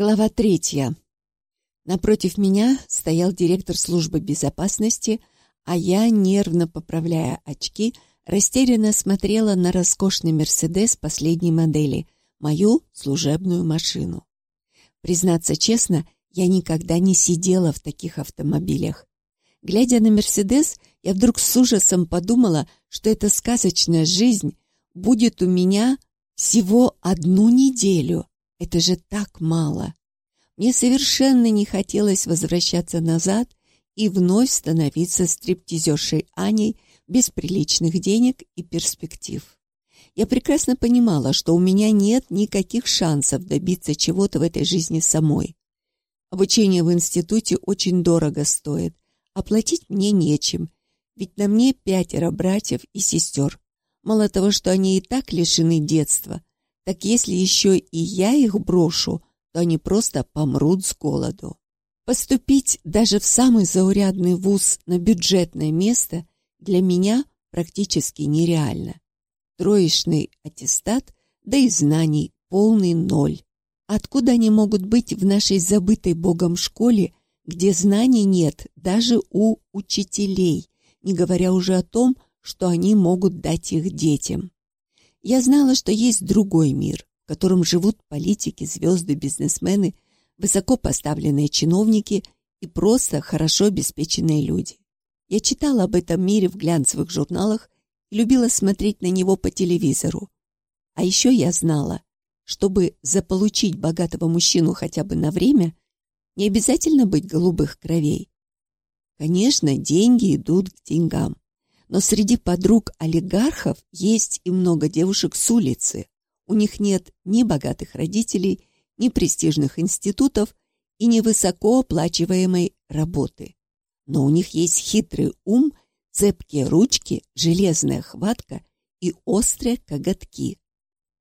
Глава третья. Напротив меня стоял директор службы безопасности, а я, нервно поправляя очки, растерянно смотрела на роскошный «Мерседес» последней модели, мою служебную машину. Признаться честно, я никогда не сидела в таких автомобилях. Глядя на «Мерседес», я вдруг с ужасом подумала, что эта сказочная жизнь будет у меня всего одну неделю. Это же так мало. Мне совершенно не хотелось возвращаться назад и вновь становиться стриптизершей Аней без приличных денег и перспектив. Я прекрасно понимала, что у меня нет никаких шансов добиться чего-то в этой жизни самой. Обучение в институте очень дорого стоит, оплатить мне нечем, ведь на мне пятеро братьев и сестер. Мало того, что они и так лишены детства, так если еще и я их брошу, то они просто помрут с голоду. Поступить даже в самый заурядный вуз на бюджетное место для меня практически нереально. Троечный аттестат, да и знаний полный ноль. Откуда они могут быть в нашей забытой Богом школе, где знаний нет даже у учителей, не говоря уже о том, что они могут дать их детям? Я знала, что есть другой мир, в котором живут политики, звезды, бизнесмены, высоко поставленные чиновники и просто хорошо обеспеченные люди. Я читала об этом мире в глянцевых журналах и любила смотреть на него по телевизору. А еще я знала, чтобы заполучить богатого мужчину хотя бы на время, не обязательно быть голубых кровей. Конечно, деньги идут к деньгам. Но среди подруг олигархов есть и много девушек с улицы. У них нет ни богатых родителей, ни престижных институтов и ни высокооплачиваемой работы. Но у них есть хитрый ум, цепкие ручки, железная хватка и острые коготки.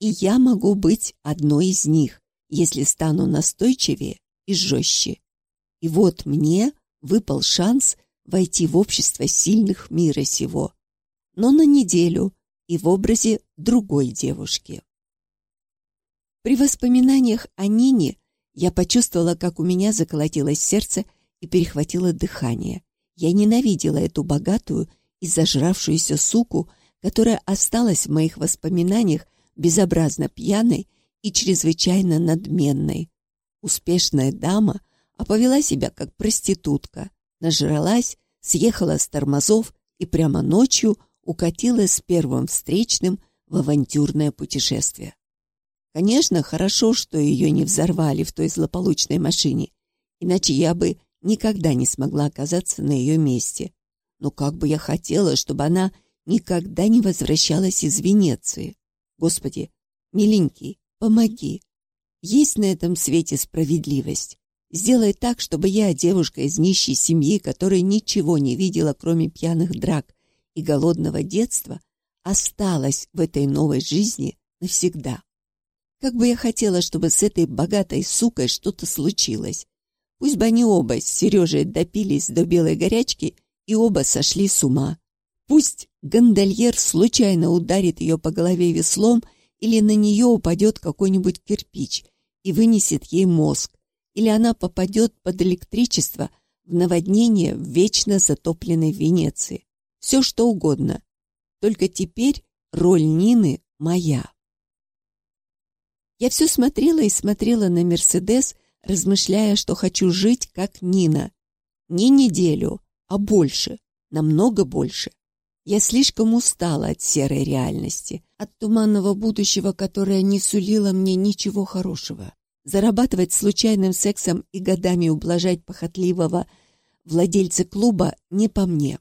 И я могу быть одной из них, если стану настойчивее и жестче. И вот мне выпал шанс войти в общество сильных мира сего, но на неделю и в образе другой девушки. При воспоминаниях о Нине я почувствовала, как у меня заколотилось сердце и перехватило дыхание. Я ненавидела эту богатую и зажравшуюся суку, которая осталась в моих воспоминаниях безобразно пьяной и чрезвычайно надменной. Успешная дама, а повела себя как проститутка, нажралась, съехала с тормозов и прямо ночью укатила с первым встречным в авантюрное путешествие. Конечно, хорошо, что ее не взорвали в той злополучной машине, иначе я бы никогда не смогла оказаться на ее месте. Но как бы я хотела, чтобы она никогда не возвращалась из Венеции. Господи, миленький, помоги. Есть на этом свете справедливость. Сделай так, чтобы я, девушка из нищей семьи, которая ничего не видела, кроме пьяных драк и голодного детства, осталась в этой новой жизни навсегда. Как бы я хотела, чтобы с этой богатой сукой что-то случилось. Пусть бы они оба с Сережей допились до белой горячки и оба сошли с ума. Пусть гондольер случайно ударит ее по голове веслом или на нее упадет какой-нибудь кирпич и вынесет ей мозг, или она попадет под электричество в наводнение в вечно затопленной Венеции. Все что угодно. Только теперь роль Нины моя. Я все смотрела и смотрела на Мерседес, размышляя, что хочу жить как Нина. Не неделю, а больше, намного больше. Я слишком устала от серой реальности, от туманного будущего, которое не сулило мне ничего хорошего. Зарабатывать случайным сексом и годами ублажать похотливого владельца клуба не по мне.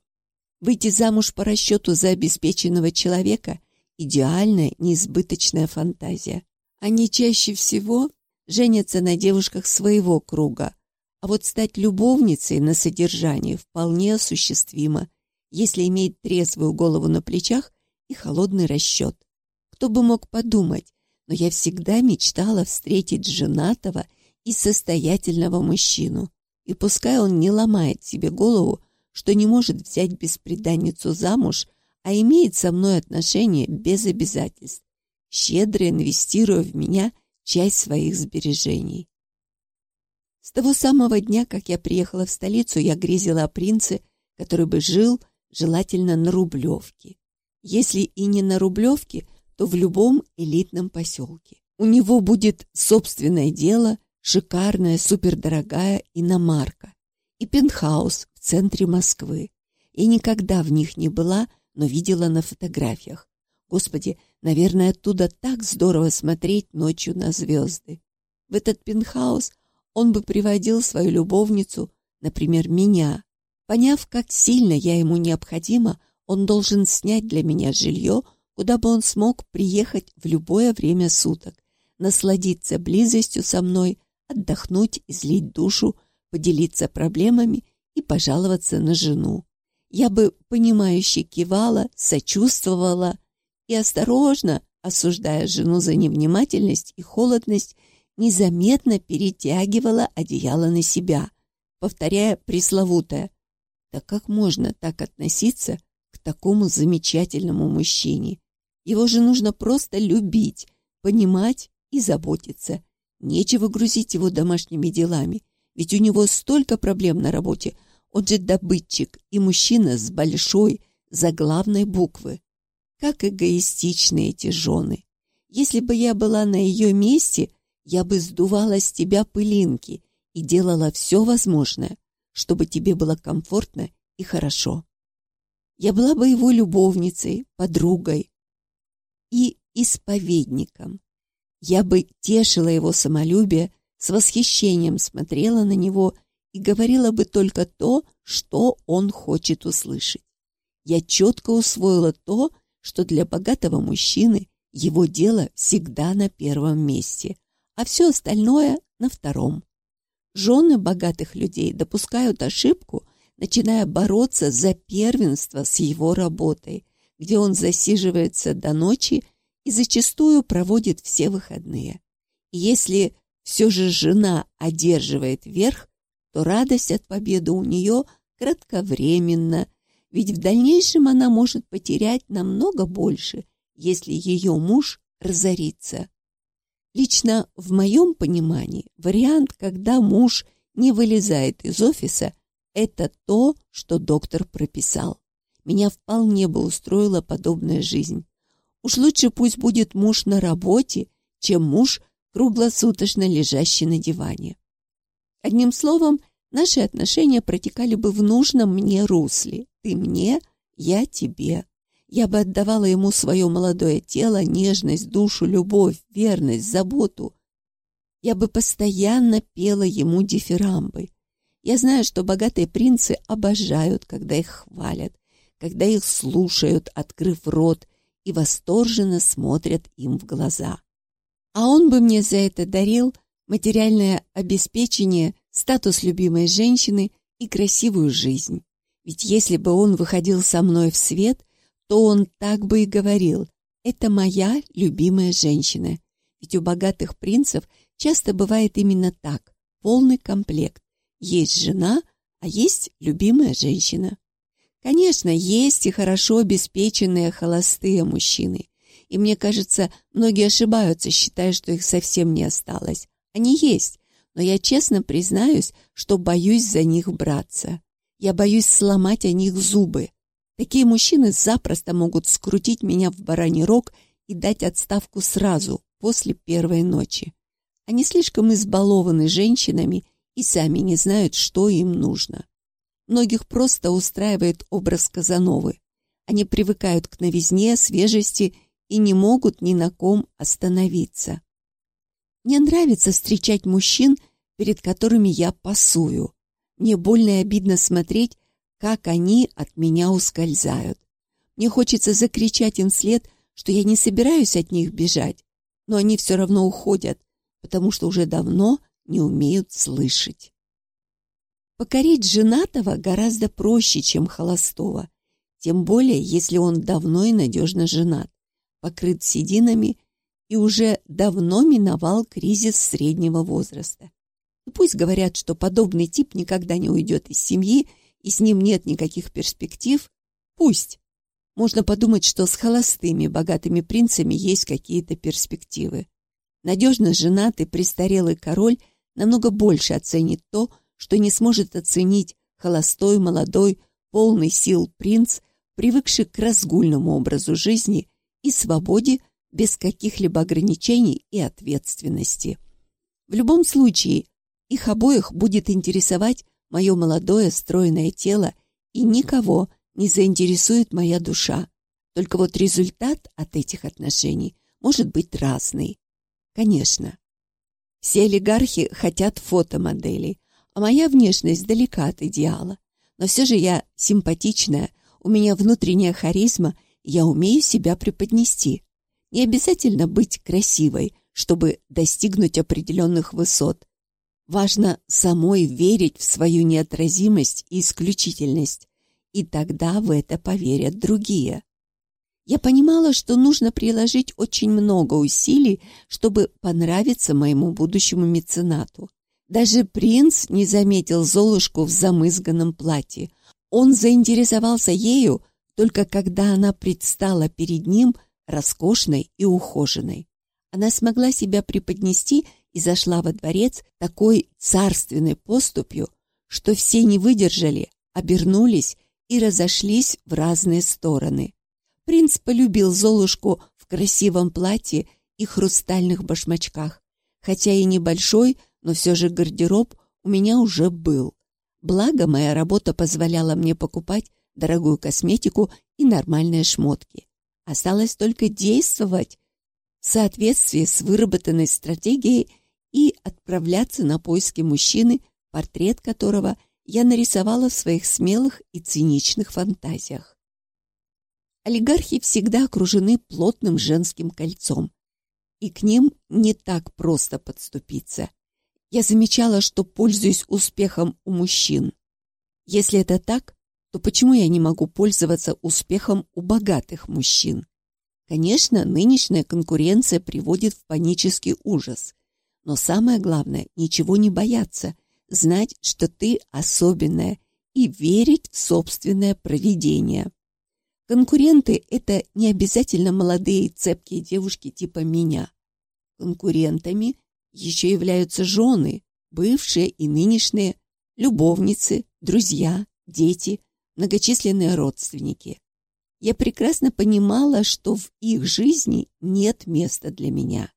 Выйти замуж по расчету за обеспеченного человека – идеальная, неизбыточная фантазия. Они чаще всего женятся на девушках своего круга, а вот стать любовницей на содержании вполне осуществимо, если иметь трезвую голову на плечах и холодный расчет. Кто бы мог подумать, но я всегда мечтала встретить женатого и состоятельного мужчину. И пускай он не ломает себе голову, что не может взять беспреданницу замуж, а имеет со мной отношения без обязательств, щедро инвестируя в меня часть своих сбережений. С того самого дня, как я приехала в столицу, я грезила о принце, который бы жил, желательно, на Рублевке. Если и не на Рублевке, то в любом элитном поселке. У него будет собственное дело, шикарная, супердорогая иномарка и пентхаус в центре Москвы. Я никогда в них не была, но видела на фотографиях. Господи, наверное, оттуда так здорово смотреть ночью на звезды. В этот пентхаус он бы приводил свою любовницу, например, меня. Поняв, как сильно я ему необходима, он должен снять для меня жилье, куда бы он смог приехать в любое время суток, насладиться близостью со мной, отдохнуть, излить душу, поделиться проблемами и пожаловаться на жену. Я бы, понимающе кивала, сочувствовала и осторожно, осуждая жену за невнимательность и холодность, незаметно перетягивала одеяло на себя, повторяя пресловутое «Да как можно так относиться такому замечательному мужчине? Его же нужно просто любить, понимать и заботиться. Нечего грузить его домашними делами, ведь у него столько проблем на работе. Он же добытчик и мужчина с большой, заглавной буквы. Как эгоистичны эти жены. Если бы я была на ее месте, я бы сдувала с тебя пылинки и делала все возможное, чтобы тебе было комфортно и хорошо. Я была бы его любовницей, подругой и исповедником. Я бы тешила его самолюбие, с восхищением смотрела на него и говорила бы только то, что он хочет услышать. Я четко усвоила то, что для богатого мужчины его дело всегда на первом месте, а все остальное на втором. Жены богатых людей допускают ошибку, начиная бороться за первенство с его работой, где он засиживается до ночи и зачастую проводит все выходные. И если все же жена одерживает верх, то радость от победы у нее кратковременна, ведь в дальнейшем она может потерять намного больше, если ее муж разорится. Лично в моем понимании вариант, когда муж не вылезает из офиса, это то, что доктор прописал. Меня вполне бы устроила подобная жизнь. Уж лучше пусть будет муж на работе, чем муж, круглосуточно лежащий на диване. Одним словом, наши отношения протекали бы в нужном мне русле. Ты мне, я тебе. Я бы отдавала ему свое молодое тело, нежность, душу, любовь, верность, заботу. Я бы постоянно пела ему дифирамбы. Я знаю, что богатые принцы обожают, когда их хвалят, когда их слушают, открыв рот, и восторженно смотрят им в глаза. А он бы мне за это дарил материальное обеспечение, статус любимой женщины и красивую жизнь. Ведь если бы он выходил со мной в свет – то он так бы и говорил «Это моя любимая женщина». Ведь у богатых принцев часто бывает именно так, полный комплект. Есть жена, а есть любимая женщина. Конечно, есть и хорошо обеспеченные холостые мужчины. И мне кажется, многие ошибаются, считая, что их совсем не осталось. Они есть, но я честно признаюсь, что боюсь за них браться. Я боюсь сломать о них зубы. Такие мужчины запросто могут скрутить меня в бараний рог и дать отставку сразу, после первой ночи. Они слишком избалованы женщинами и сами не знают, что им нужно. Многих просто устраивает образ Казановы. Они привыкают к новизне, свежести и не могут ни на ком остановиться. Мне нравится встречать мужчин, перед которыми я пасую. Мне больно и обидно смотреть, как они от меня ускользают. Мне хочется закричать им вслед, что я не собираюсь от них бежать, но они все равно уходят, потому что уже давно не умеют слышать. Покорить женатого гораздо проще, чем холостого, тем более, если он давно и надежно женат, покрыт сединами и уже давно миновал кризис среднего возраста. И пусть говорят, что подобный тип никогда не уйдет из семьи и с ним нет никаких перспектив, пусть. Можно подумать, что с холостыми богатыми принцами есть какие-то перспективы. Надежно женатый престарелый король намного больше оценит то, что не сможет оценить холостой, молодой, полный сил принц, привыкший к разгульному образу жизни и свободе без каких-либо ограничений и ответственности. В любом случае, их обоих будет интересовать мое молодое стройное тело, и никого не заинтересует моя душа. Только вот результат от этих отношений может быть разный. Конечно, все олигархи хотят фотомоделей, а моя внешность далека от идеала. Но все же я симпатичная, у меня внутренняя харизма, я умею себя преподнести. Не обязательно быть красивой, чтобы достигнуть определенных высот. Важно самой верить в свою неотразимость и исключительность, и тогда в это поверят другие. Я понимала, что нужно приложить очень много усилий, чтобы понравиться моему будущему меценату. Даже принц не заметил Золушку в замызганном платье. Он заинтересовался ею только когда она предстала перед ним роскошной и ухоженной. Она смогла себя преподнести и зашла во дворец такой царственной поступью, что все не выдержали, обернулись и разошлись в разные стороны. Принц полюбил Золушку в красивом платье и хрустальных башмачках. Хотя и небольшой, но все же гардероб у меня уже был. Благо, моя работа позволяла мне покупать дорогую косметику и нормальные шмотки. Осталось только действовать в соответствии с выработанной стратегией и отправляться на поиски мужчины, портрет которого я нарисовала в своих смелых и циничных фантазиях. Олигархи всегда окружены плотным женским кольцом, и к ним не так просто подступиться. Я замечала, что пользуюсь успехом у мужчин. Если это так, то почему я не могу пользоваться успехом у богатых мужчин? Конечно, нынешняя конкуренция приводит в панический ужас. Но самое главное – ничего не бояться, знать, что ты особенная, и верить в собственное провидение. Конкуренты – это не обязательно молодые цепкие девушки типа меня. Конкурентами еще являются жены, бывшие и нынешние, любовницы, друзья, дети, многочисленные родственники. Я прекрасно понимала, что в их жизни нет места для меня.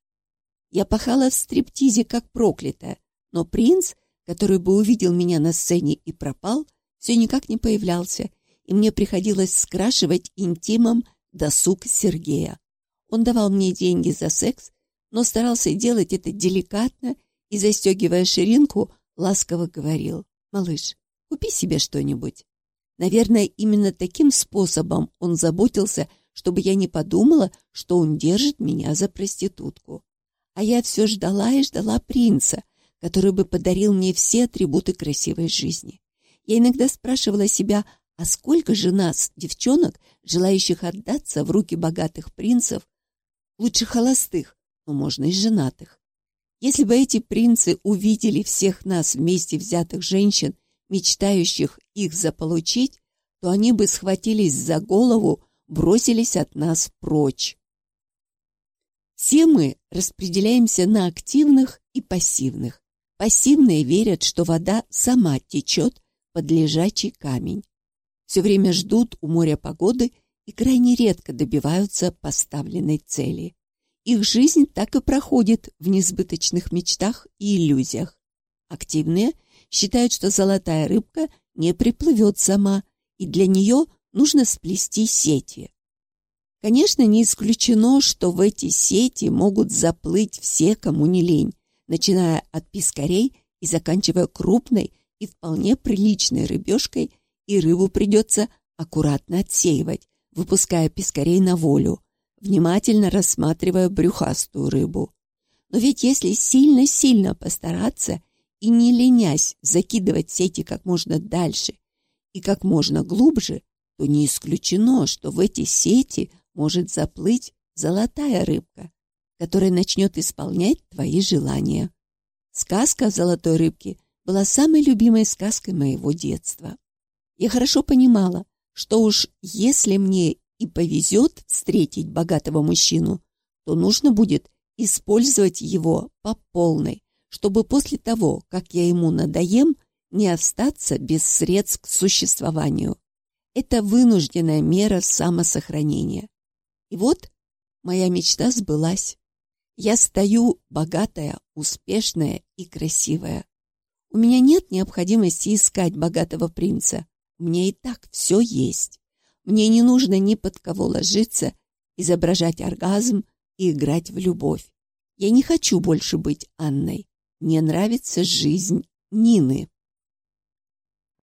Я пахала в стриптизе как проклятая, но принц, который бы увидел меня на сцене и пропал, все никак не появлялся, и мне приходилось скрашивать интимом досуг Сергея. Он давал мне деньги за секс, но старался делать это деликатно и, застегивая ширинку, ласково говорил, «Малыш, купи себе что-нибудь». Наверное, именно таким способом он заботился, чтобы я не подумала, что он держит меня за проститутку. А я все ждала и ждала принца, который бы подарил мне все атрибуты красивой жизни. Я иногда спрашивала себя, а сколько же нас, девчонок, желающих отдаться в руки богатых принцев, лучше холостых, но можно и женатых. Если бы эти принцы увидели всех нас вместе взятых женщин, мечтающих их заполучить, то они бы схватились за голову, бросились от нас прочь. Все мы распределяемся на активных и пассивных. Пассивные верят, что вода сама течет под лежачий камень. Все время ждут у моря погоды и крайне редко добиваются поставленной цели. Их жизнь так и проходит в несбыточных мечтах и иллюзиях. Активные считают, что золотая рыбка не приплывет сама, и для нее нужно сплести сети. Конечно, не исключено, что в эти сети могут заплыть все, кому не лень, начиная от пискарей и заканчивая крупной и вполне приличной рыбешкой, и рыбу придется аккуратно отсеивать, выпуская пискарей на волю, внимательно рассматривая брюхастую рыбу. Но ведь если сильно-сильно постараться и не ленясь закидывать сети как можно дальше и как можно глубже, то не исключено, что в эти сети – может заплыть золотая рыбка, которая начнет исполнять твои желания. Сказка о золотой рыбке была самой любимой сказкой моего детства. Я хорошо понимала, что уж если мне и повезет встретить богатого мужчину, то нужно будет использовать его по полной, чтобы после того, как я ему надоем, не остаться без средств к существованию. Это вынужденная мера самосохранения. И вот моя мечта сбылась. Я стою богатая, успешная и красивая. У меня нет необходимости искать богатого принца. Меня и так все есть. Мне не нужно ни под кого ложиться, изображать оргазм и играть в любовь. Я не хочу больше быть Анной. Мне нравится жизнь Нины.